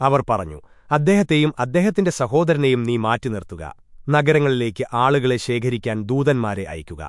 അവർ പറഞ്ഞു അദ്ദേഹത്തെയും അദ്ദേഹത്തിന്റെ സഹോദരനെയും നീ മാറ്റി നിർത്തുക നഗരങ്ങളിലേക്ക് ആളുകളെ ശേഖരിക്കാൻ ദൂതന്മാരെ അയക്കുക.